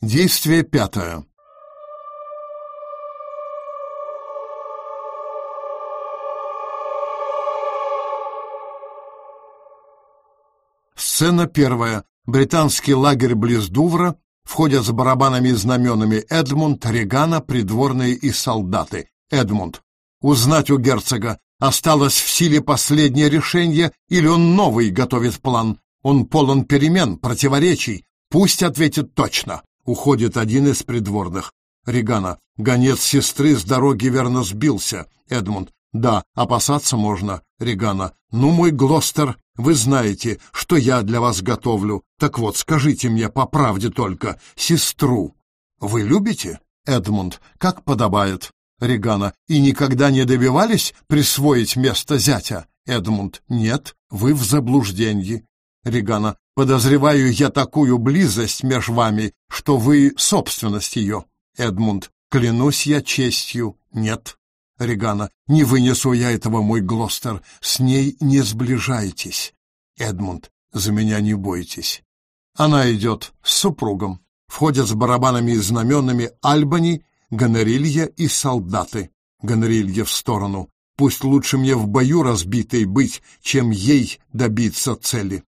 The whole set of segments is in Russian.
Действие пятое. Сцена первая. Британский лагерь близ Дувра. Входят с барабанами и знаменами Эдмунд, Регана, придворные и солдаты. Эдмунд. Узнать у герцога, осталось в силе последнее решение или он новый готовит план. Он полон перемен, противоречий. Пусть ответит точно. Уходит один из придворных. Регана. Гонец сестры с дороги верно сбился. Эдмунд. Да, опасаться можно. Регана. Ну, мой Глостер, вы знаете, что я для вас готовлю. Так вот, скажите мне по правде только, сестру вы любите? Эдмунд. Как подобает. Регана. И никогда не добивались присвоить место зятя? Эдмунд. Нет, вы в заблуждении. Регана. Подозреваю я такую близость меж вами, что вы собственность ее. Эдмунд. Клянусь я честью. Нет. Регана. Не вынесу я этого, мой Глостер. С ней не сближайтесь. Эдмунд. За меня не бойтесь. Она идет с супругом. Входят с барабанами и знаменами Альбани, Гонорилья и солдаты. Гонорилья в сторону. Пусть лучше мне в бою разбитой быть, чем ей добиться цели.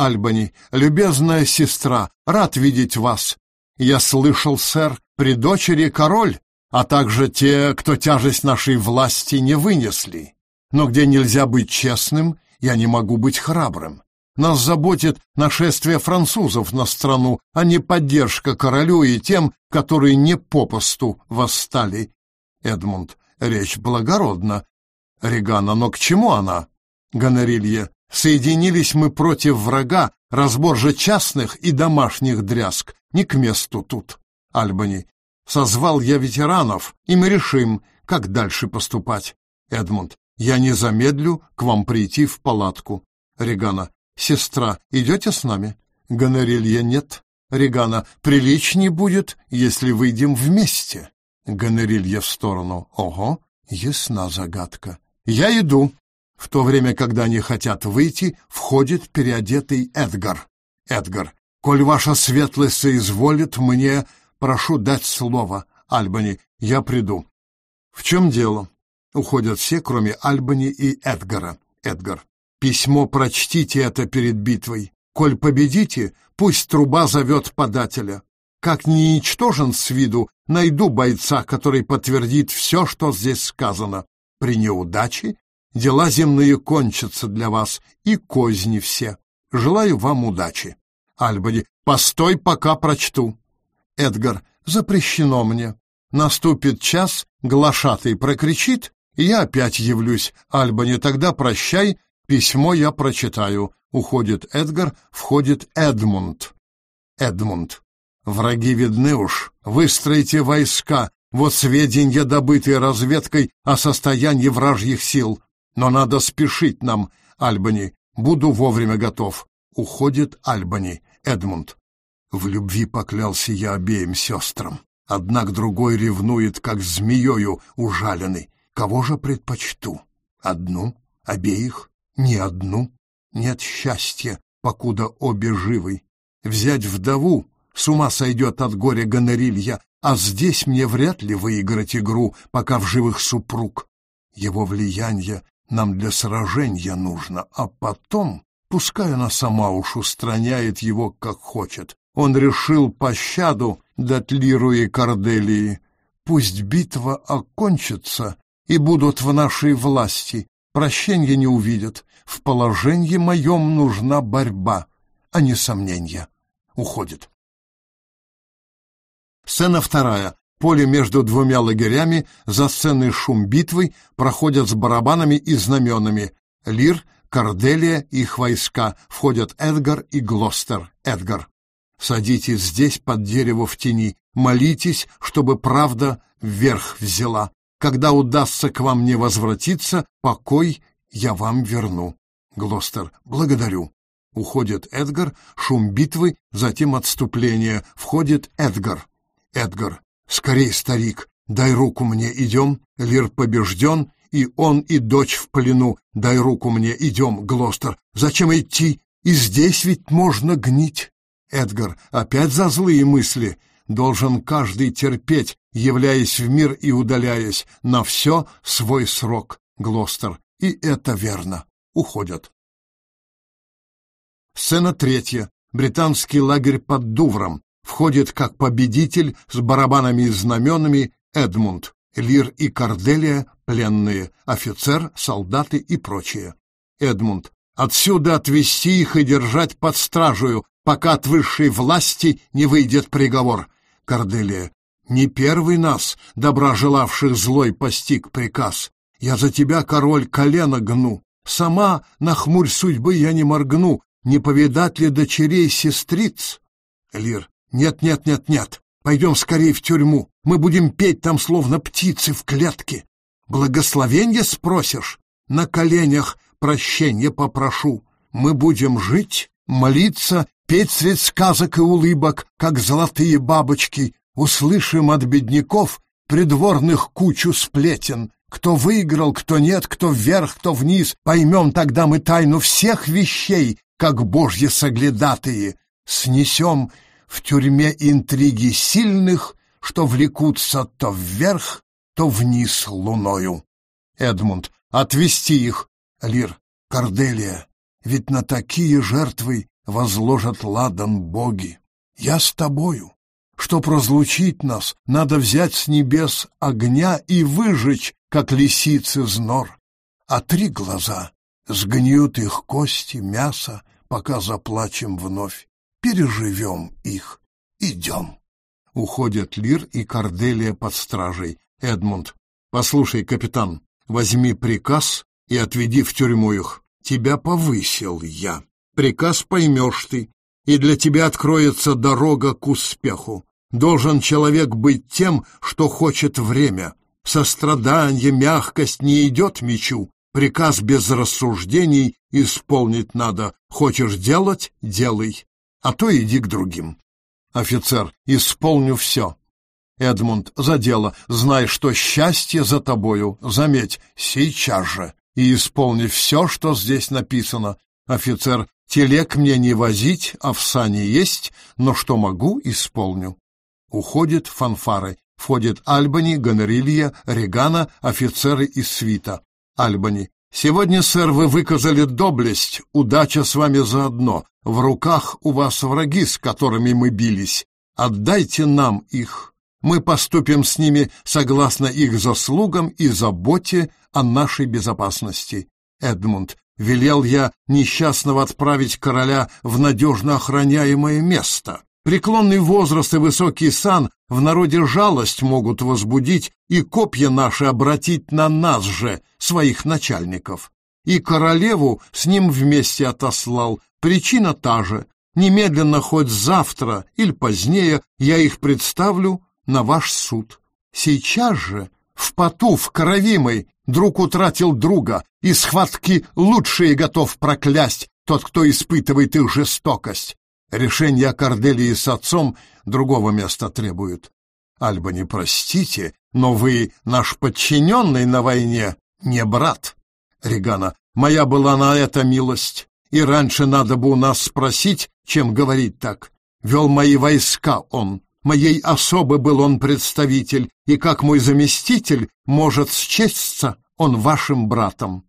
Альбани, любезная сестра, рад видеть вас. Я слышал, сэр, при дочери король, а также те, кто тяжесть нашей власти не вынесли. Но где нельзя быть честным, я не могу быть храбрым. Нас заботит нашествие французов на страну, а не поддержка королю и тем, которые не попосту восстали. Эдмунд, речь благородна. Регана, но к чему она? Гонорилье, соединились мы против врага, разбор же частных и домашних дрязг, не к месту тут. Альбани, созвал я ветеранов, и мы решим, как дальше поступать. Эдмунд, я не замедлю к вам прийти в палатку. Регана, Сестра, идете с нами? Гонорилья нет. Регана, приличнее будет, если выйдем вместе. Гонорилья в сторону. Ого, ясна загадка. Я иду. В то время, когда они хотят выйти, входит переодетый Эдгар. Эдгар, коль ваша светлость соизволит мне, прошу дать слово. Альбани, я приду. В чем дело? Уходят все, кроме Альбани и Эдгара. Эдгар. Письмо прочтите это перед битвой. Коль победите, пусть труба зовет подателя. Как не ничтожен с виду, найду бойца, который подтвердит все, что здесь сказано. При неудаче дела земные кончатся для вас, и козни все. Желаю вам удачи. Альбани, постой, пока прочту. Эдгар, запрещено мне. Наступит час, глашатый прокричит, и я опять явлюсь. Альбани, тогда прощай, Письмо я прочитаю. Уходит Эдгар, входит Эдмунд. Эдмунд. Враги видны уж. Выстройте войска. Вот сведения, добытые разведкой о состоянии вражьих сил. Но надо спешить нам, Альбани. Буду вовремя готов. Уходит Альбани. Эдмунд. В любви поклялся я обеим сестрам. Одна к другой ревнует, как змеёю ужаленный. Кого же предпочту? Одну? Обеих? Ни одну. Нет счастья, покуда обе живы. Взять вдову с ума сойдет от горя гонорилья, а здесь мне вряд ли выиграть игру, пока в живых супруг. Его влияние нам для сражения нужно, а потом, пускай она сама уж устраняет его, как хочет. Он решил пощаду дать Лиру и Корделии. Пусть битва окончится, и будут в нашей власти прощения не увидят. В положении моем нужна борьба, а не сомнения. Уходит. Сцена вторая. Поле между двумя лагерями, за сценой шум битвы, проходят с барабанами и знаменами. Лир, Корделия, их войска. Входят Эдгар и Глостер. Эдгар. Садитесь здесь под дерево в тени. Молитесь, чтобы правда вверх взяла. Когда удастся к вам не возвратиться, покой я вам верну. Глостер, благодарю. Уходит Эдгар, шум битвы, затем отступление. Входит Эдгар. Эдгар, скорей, старик, дай руку мне, идем. Лир побежден, и он, и дочь в плену. Дай руку мне, идем, Глостер. Зачем идти? И здесь ведь можно гнить. Эдгар, опять за злые мысли. должен каждый терпеть, являясь в мир и удаляясь, на все свой срок, Глостер. И это верно. Уходят. Сцена третья. Британский лагерь под Дувром. Входит как победитель с барабанами и знаменами Эдмунд. Лир и Корделия — пленные, офицер, солдаты и прочее. Эдмунд. Отсюда отвести их и держать под стражею, пока от высшей власти не выйдет приговор. Корделия. Не первый нас, добра желавших злой, постиг приказ. Я за тебя, король, колено гну. Сама на хмурь судьбы я не моргну. Не повидать ли дочерей сестриц? Лир. Нет, нет, нет, нет. Пойдем скорее в тюрьму. Мы будем петь там, словно птицы в клетке. Благословенье спросишь? На коленях прощенье попрошу. Мы будем жить, молиться, петь средь сказок и улыбок, как золотые бабочки. Услышим от бедняков придворных кучу сплетен. Кто выиграл, кто нет, кто вверх, кто вниз. Поймем тогда мы тайну всех вещей, как божьи соглядатые. Снесем в тюрьме интриги сильных, что влекутся то вверх, то вниз луною. Эдмунд, отвести их. Лир, Корделия, ведь на такие жертвы возложат ладан боги. Я с тобою. Чтоб разлучить нас, надо взять с небес огня и выжечь, как лисицы знор. А три глаза сгниют их кости, мясо, пока заплачем вновь. Переживем их. Идем. Уходят Лир и Корделия под стражей. Эдмунд. Послушай, капитан, возьми приказ и отведи в тюрьму их. Тебя повысил я. Приказ поймешь ты, и для тебя откроется дорога к успеху. Должен человек быть тем, что хочет время. Сострадание, мягкость не идет мечу. Приказ без рассуждений исполнить надо. Хочешь делать — делай, а то иди к другим. Офицер, исполню все. Эдмунд, за дело, знай, что счастье за тобою, заметь, сейчас же, и исполни все, что здесь написано. Офицер, телег мне не возить, а в сане есть, но что могу, исполню. Уходит фанфары, входит Альбани, Гонорилья, Регана, офицеры из свита. Альбани, сегодня, сэр, вы выказали доблесть, удача с вами заодно. В руках у вас враги, с которыми мы бились. Отдайте нам их. Мы поступим с ними согласно их заслугам и заботе о нашей безопасности. Эдмунд, велел я несчастного отправить короля в надежно охраняемое место. Преклонный возраст и высокий сан в народе жалость могут возбудить и копья наши обратить на нас же, своих начальников. И королеву с ним вместе отослал, Причина та же. Немедленно хоть завтра или позднее я их представлю на ваш суд. Сейчас же, в поту, в кровимой, друг утратил друга, и схватки лучшие готов проклясть тот, кто испытывает их жестокость. Решение Корделии с отцом другого места требует. Альба, не простите, но вы наш подчиненный на войне, не брат. Регана, моя была на это милость. И раньше надо бы у нас спросить, чем говорить так. Вел мои войска он, моей особы был он представитель, и как мой заместитель может счесться он вашим братом.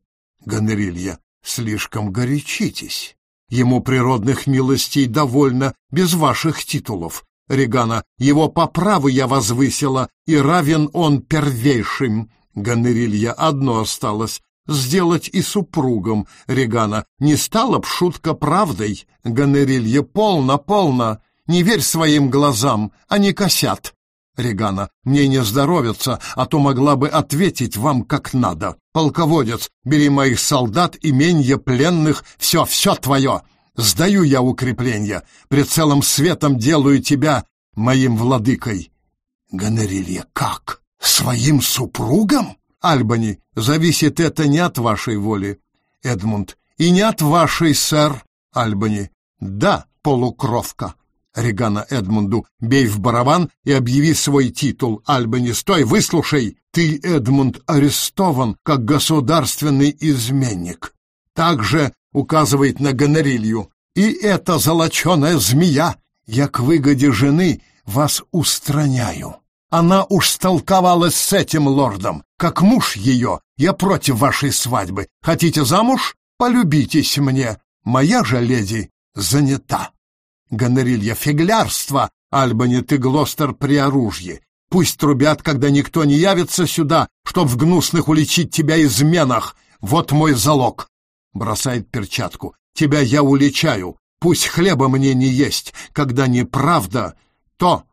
Гонорилья, слишком горячитесь. Ему природных милостей довольно, без ваших титулов. Регана, его по праву я возвысила, и равен он первейшим. Гонорилья, одно осталось, сделать и супругом Регана. Не стала б шутка правдой, Ганерилье, полно, полно. Не верь своим глазам, они косят. Регана, мне не здоровится, а то могла бы ответить вам как надо. Полководец, бери моих солдат, именья пленных, все, все твое. Сдаю я укрепления, пред целым светом делаю тебя моим владыкой. Ганерилье, как? Своим супругом? Альбани, зависит это не от вашей воли. Эдмунд, и не от вашей, сэр. Альбани, да, полукровка. Регана Эдмунду, бей в барабан и объяви свой титул. Альбани, стой, выслушай. Ты, Эдмунд, арестован как государственный изменник. Также указывает на гонорилью. И эта золоченая змея, я к выгоде жены вас устраняю. Она уж столковалась с этим лордом. Как муж ее, я против вашей свадьбы. Хотите замуж? Полюбитесь мне. Моя же леди занята. Гонорилья, фиглярство! Альбани, ты, Глостер, при оружии. Пусть трубят, когда никто не явится сюда, чтоб в гнусных уличить тебя изменах. Вот мой залог. Бросает перчатку. Тебя я уличаю. Пусть хлеба мне не есть, когда неправда то,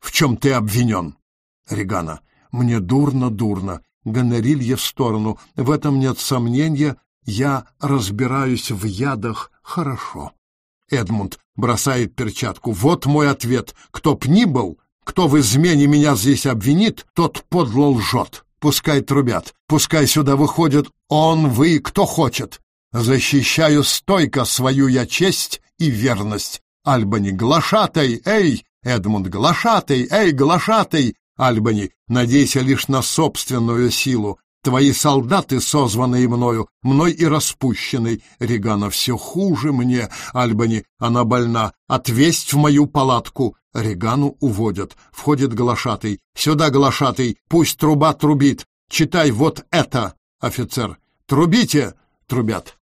в чем ты обвинен. Регана. Мне дурно-дурно. Гонорилья в сторону. В этом нет сомнения. Я разбираюсь в ядах хорошо. Эдмунд бросает перчатку. Вот мой ответ. Кто б ни был, кто в измене меня здесь обвинит, тот подло лжет. Пускай трубят, пускай сюда выходят он, вы, кто хочет. Защищаю стойко свою я честь и верность. Альбани, глашатай, эй! Эдмунд, глашатай, эй, глашатай! Альбани, надейся лишь на собственную силу. Твои солдаты, созванные мною, мной и распущенный. Регана, все хуже мне. Альбани, она больна. Отвесть в мою палатку. Регану уводят. Входит глашатый. Сюда, глашатый, пусть труба трубит. Читай вот это, офицер. Трубите, трубят.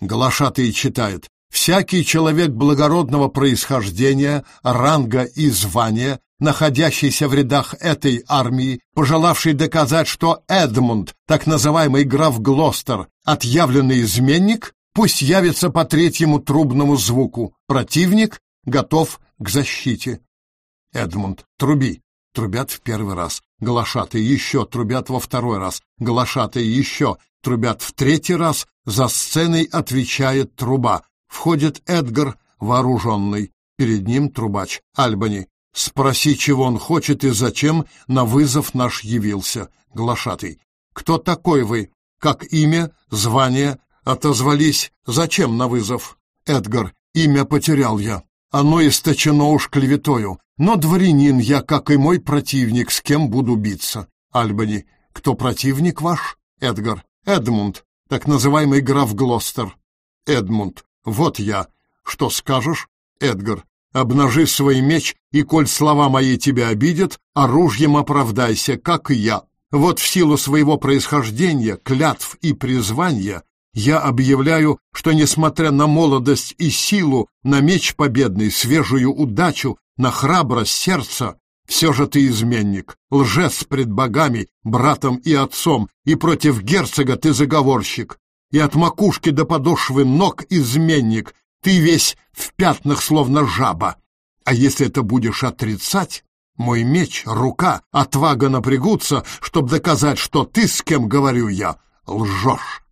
Глашатый читает. Всякий человек благородного происхождения, ранга и звания, находящийся в рядах этой армии, пожелавший доказать, что Эдмунд, так называемый граф Глостер, отъявленный изменник, пусть явится по третьему трубному звуку. Противник готов к защите. Эдмунд, труби. Трубят в первый раз. Глашатые еще трубят во второй раз. Глашатые еще трубят в третий раз. За сценой отвечает труба. Входит Эдгар, вооруженный. Перед ним трубач. Альбани. Спроси, чего он хочет и зачем на вызов наш явился, глашатый. Кто такой вы? Как имя, звание? Отозвались. Зачем на вызов? Эдгар. Имя потерял я. Оно источено уж клеветою. Но дворянин я, как и мой противник, с кем буду биться. Альбани. Кто противник ваш? Эдгар. Эдмунд, так называемый граф Глостер. Эдмунд. Вот я. Что скажешь? Эдгар. Обнажи свой меч, и, коль слова мои тебя обидят, оружием оправдайся, как и я. Вот в силу своего происхождения, клятв и призвания я объявляю, что, несмотря на молодость и силу, на меч победный, свежую удачу, на храбрость сердца, все же ты изменник, лжец пред богами, братом и отцом, и против герцога ты заговорщик, и от макушки до подошвы ног изменник, ты весь в пятнах, словно жаба. А если это будешь отрицать, мой меч, рука, отвага напрягутся, чтобы доказать, что ты, с кем говорю я, лжешь.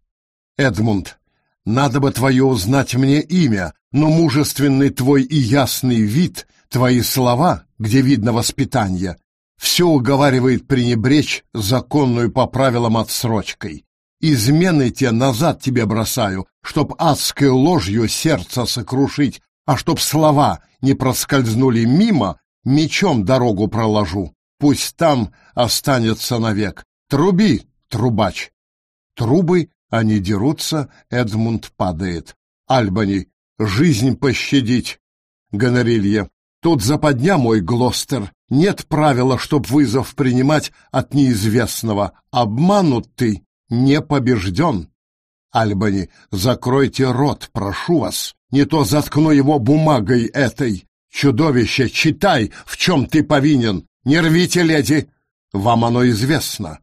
Эдмунд, надо бы твое узнать мне имя, но мужественный твой и ясный вид, твои слова, где видно воспитание, все уговаривает пренебречь законную по правилам отсрочкой. Измены те назад тебе бросаю, чтоб адской ложью сердце сокрушить, а чтоб слова не проскользнули мимо, мечом дорогу проложу. Пусть там останется навек. Труби, трубач. Трубы, они дерутся, Эдмунд падает. Альбани, жизнь пощадить. Гонорилья, тут западня мой, Глостер. Нет правила, чтоб вызов принимать от неизвестного. Обманут ты, не побежден. Альбани, закройте рот, прошу вас. Не то заткну его бумагой этой. Чудовище, читай, в чем ты повинен. Не рвите, леди. Вам оно известно.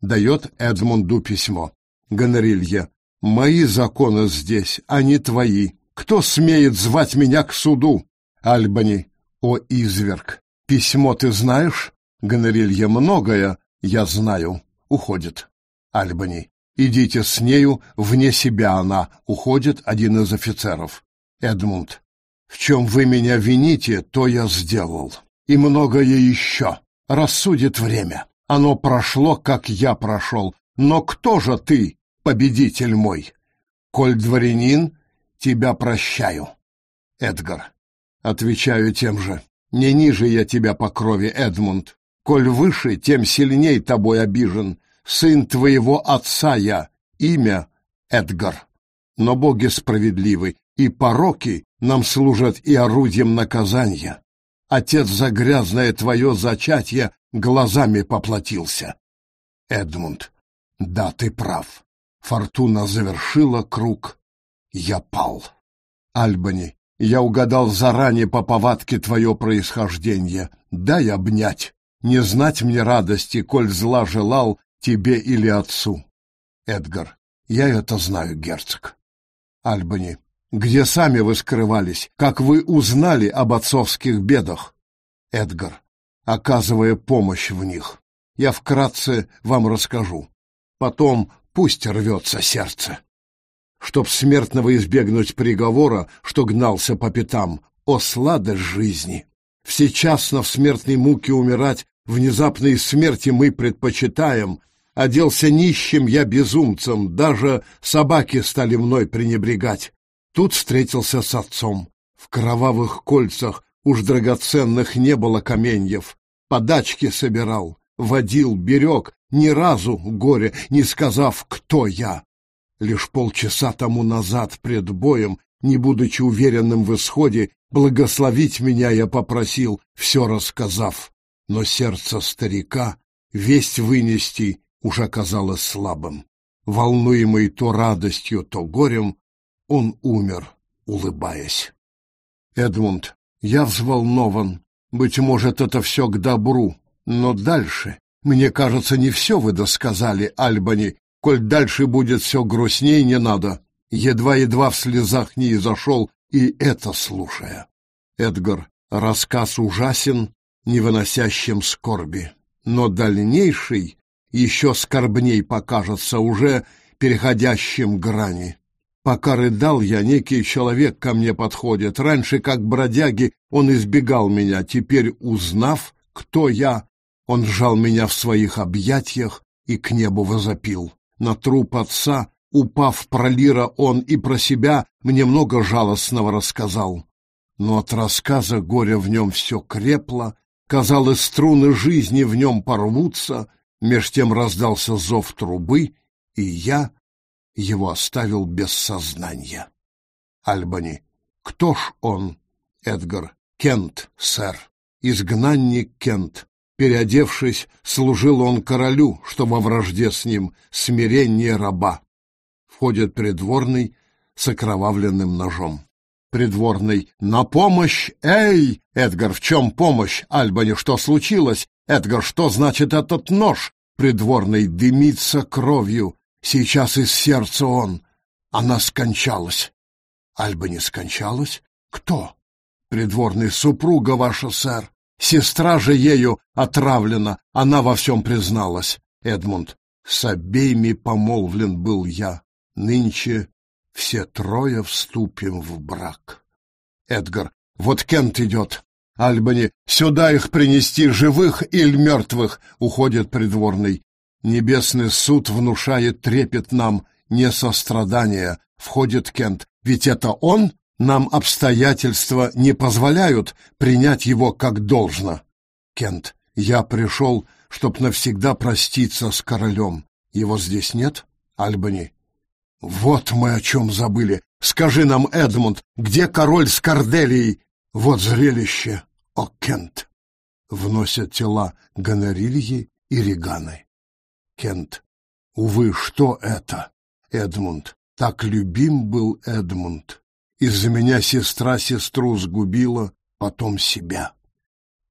Дает Эдмунду письмо. Гонорилья, мои законы здесь, а не твои. Кто смеет звать меня к суду? Альбани, о изверг, письмо ты знаешь? Гонорилья, многое я знаю. Уходит. Альбани. Идите с нею, вне себя она, уходит один из офицеров. Эдмунд. В чем вы меня вините, то я сделал. И многое еще. Рассудит время. Оно прошло, как я прошел. Но кто же ты, победитель мой? Коль дворянин, тебя прощаю. Эдгар. Отвечаю тем же. Не ниже я тебя по крови, Эдмунд. Коль выше, тем сильней тобой обижен сын твоего отца я, имя Эдгар. Но боги справедливы, и пороки нам служат и орудием наказания. Отец за грязное твое зачатие глазами поплатился. Эдмунд, да, ты прав. Фортуна завершила круг. Я пал. Альбани, я угадал заранее по повадке твое происхождение. Дай обнять. Не знать мне радости, коль зла желал тебе или отцу. Эдгар, я это знаю, герцог. Альбани, где сами вы скрывались? Как вы узнали об отцовских бедах? Эдгар, оказывая помощь в них. Я вкратце вам расскажу. Потом пусть рвется сердце чтоб смертного избегнуть приговора, что гнался по пятам. О, сладость жизни! Всечасно в смертной муке умирать, внезапной смерти мы предпочитаем. Оделся нищим я безумцем, даже собаки стали мной пренебрегать. Тут встретился с отцом. В кровавых кольцах уж драгоценных не было каменьев. Подачки собирал, водил, берег, ни разу горе, не сказав, кто я. Лишь полчаса тому назад, пред боем, не будучи уверенным в исходе, благословить меня я попросил, все рассказав. Но сердце старика весть вынести уже казалось слабым. Волнуемый то радостью, то горем, он умер, улыбаясь. Эдмунд, я взволнован. Быть может, это все к добру. Но дальше, мне кажется, не все вы досказали, Альбани, Коль дальше будет все грустней, не надо. Едва-едва в слезах не изошел, и это слушая. Эдгар, рассказ ужасен, не выносящим скорби. Но дальнейший еще скорбней покажется, уже переходящим грани. Пока рыдал я, некий человек ко мне подходит. Раньше, как бродяги, он избегал меня. Теперь, узнав, кто я, он сжал меня в своих объятиях и к небу возопил на труп отца, упав пролира он и про себя мне много жалостного рассказал. Но от рассказа горя в нем все крепло, казалось, струны жизни в нем порвутся, меж тем раздался зов трубы, и я его оставил без сознания. Альбани. Кто ж он? Эдгар. Кент, сэр. Изгнанник Кент. Переодевшись, служил он королю, что во вражде с ним смирение раба. Входит придворный с окровавленным ножом. Придворный. «На помощь! Эй! Эдгар, в чем помощь? Альбани, что случилось? Эдгар, что значит этот нож?» Придворный дымится кровью. Сейчас из сердца он. Она скончалась. Альбани скончалась? Кто? Придворный супруга ваша, сэр. Сестра же ею отравлена, она во всем призналась. Эдмунд, с обеими помолвлен был я. Нынче все трое вступим в брак. Эдгар, вот Кент идет. Альбани, сюда их принести, живых или мертвых, уходит придворный. Небесный суд внушает трепет нам, не сострадание. Входит Кент. Ведь это он нам обстоятельства не позволяют принять его как должно. Кент, я пришел, чтоб навсегда проститься с королем. Его здесь нет, Альбани? Вот мы о чем забыли. Скажи нам, Эдмунд, где король с Корделией? Вот зрелище, о Кент. Вносят тела Гонорильи и Реганы. Кент. Увы, что это? Эдмунд. Так любим был Эдмунд. Из-за меня сестра сестру сгубила, потом себя.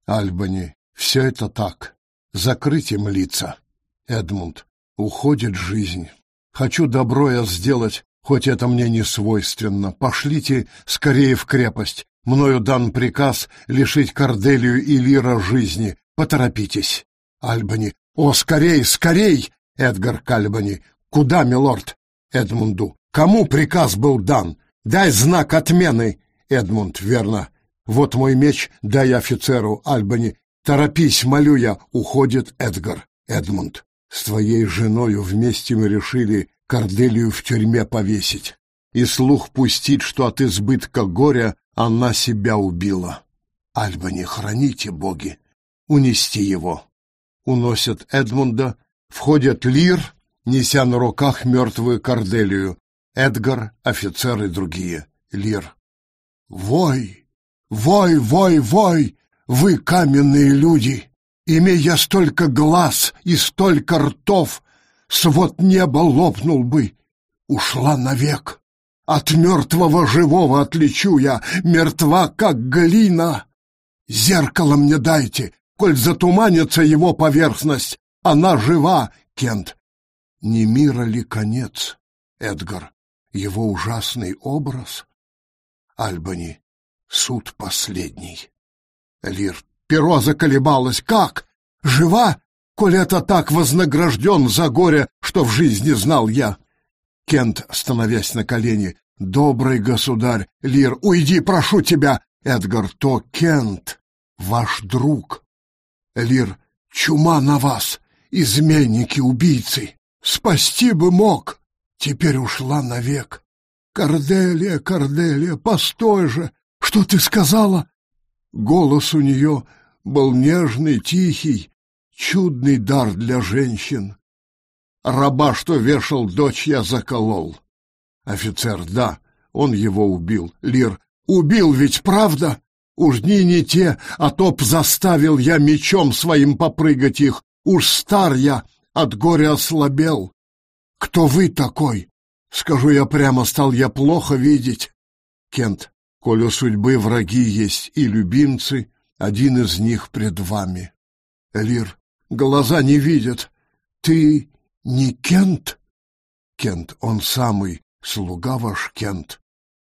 Альбани, все это так. Закрыть им лица. Эдмунд, уходит жизнь. Хочу добро я сделать, хоть это мне не свойственно. Пошлите скорее в крепость. Мною дан приказ лишить Корделию и Лира жизни. Поторопитесь. Альбани. О, скорей, скорей! Эдгар Кальбани. Куда, милорд? Эдмунду. Кому приказ был дан? Дай знак отмены, Эдмунд, верно. Вот мой меч, дай офицеру Альбани. Торопись, молю я, уходит Эдгар. Эдмунд, с твоей женою вместе мы решили Корделию в тюрьме повесить. И слух пустить, что от избытка горя она себя убила. Альбани, храните боги, унести его. Уносят Эдмунда, входит Лир, неся на руках мертвую Корделию. Эдгар, офицеры другие. Лир. «Вой! Вой, вой, вой! вы каменные люди, имея столько глаз и столько ртов, свод неба лопнул бы, ушла навек. От мертвого живого отличу я, мертва, как глина. Зеркало мне дайте, коль затуманится его поверхность. Она жива, Кент. Не мира ли конец, Эдгар? Его ужасный образ? Альбани, суд последний. Лир, перо заколебалось. Как? Жива? Коль это так вознагражден за горе, что в жизни знал я. Кент, становясь на колени. «Добрый государь! Лир, уйди, прошу тебя!» Эдгар, то Кент, ваш друг. Лир, чума на вас, изменники, убийцы. Спасти бы мог, теперь ушла навек. Корделия, Корделия, постой же! Что ты сказала? Голос у нее был нежный, тихий, чудный дар для женщин. Раба, что вешал дочь, я заколол. Офицер, да, он его убил. Лир, убил ведь, правда? Уж дни не те, а топ заставил я мечом своим попрыгать их. Уж стар я, от горя ослабел. Кто вы такой? Скажу я прямо, стал я плохо видеть. Кент, коль у судьбы враги есть и любимцы, один из них пред вами. Лир, глаза не видят. Ты не Кент? Кент, он самый, слуга ваш Кент.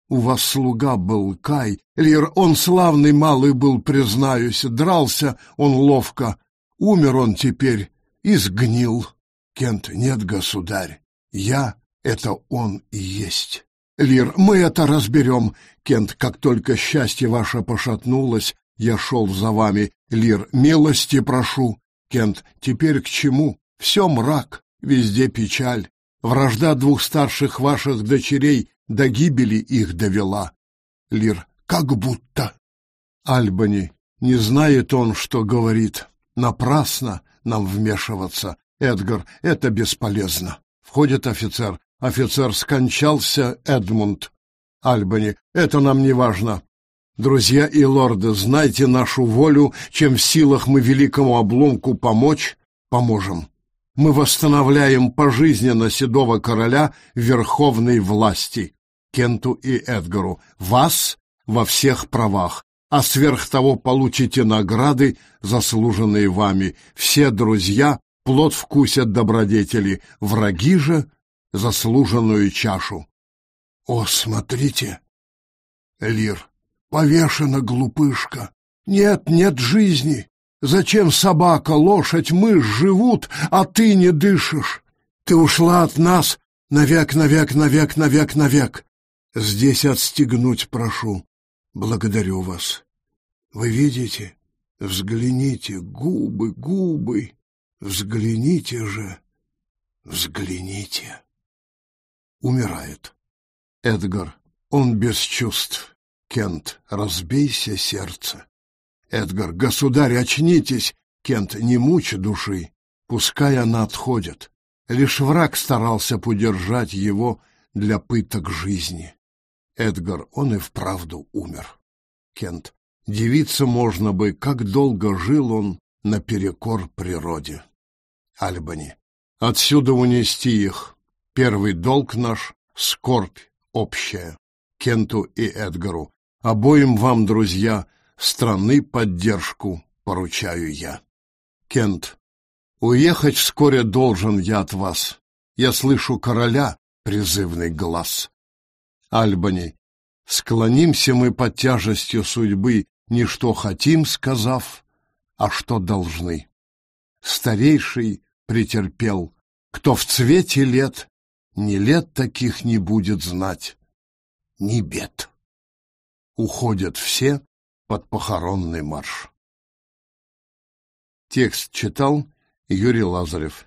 У вас слуга был Кай. Лир, он славный малый был, признаюсь. Дрался он ловко. Умер он теперь и сгнил. Кент, нет, государь. Я — это он и есть. Лир, мы это разберем. Кент, как только счастье ваше пошатнулось, я шел за вами. Лир, милости прошу. Кент, теперь к чему? Все мрак. Везде печаль. Вражда двух старших ваших дочерей до гибели их довела. Лир, как будто. Альбани, не знает он, что говорит. Напрасно нам вмешиваться. Эдгар, это бесполезно. Входит офицер. Офицер скончался, Эдмунд. Альбани, это нам не важно. Друзья и лорды, знайте нашу волю, чем в силах мы великому обломку помочь, поможем мы восстановляем пожизненно седого короля верховной власти, Кенту и Эдгару, вас во всех правах, а сверх того получите награды, заслуженные вами. Все друзья плод вкусят добродетели, враги же — заслуженную чашу. О, смотрите! Лир, повешена глупышка. Нет, нет жизни. Зачем собака, лошадь, мышь живут, а ты не дышишь? Ты ушла от нас навек, навек, навек, навек, навек. Здесь отстегнуть прошу. Благодарю вас. Вы видите? Взгляните, губы, губы. Взгляните же, взгляните. Умирает. Эдгар, он без чувств. Кент, разбейся сердце. Эдгар, государь, очнитесь! Кент, не мучь души, пускай она отходит. Лишь враг старался подержать его для пыток жизни. Эдгар, он и вправду умер. Кент, девиться можно бы, как долго жил он наперекор природе. Альбани, отсюда унести их. Первый долг наш — скорбь общая. Кенту и Эдгару. Обоим вам, друзья, страны поддержку поручаю я. Кент, уехать вскоре должен я от вас. Я слышу короля призывный глаз. Альбани, склонимся мы под тяжестью судьбы, не что хотим, сказав, а что должны. Старейший претерпел, кто в цвете лет, ни лет таких не будет знать, ни бед. Уходят все, под похоронный марш. Текст читал Юрий Лазарев.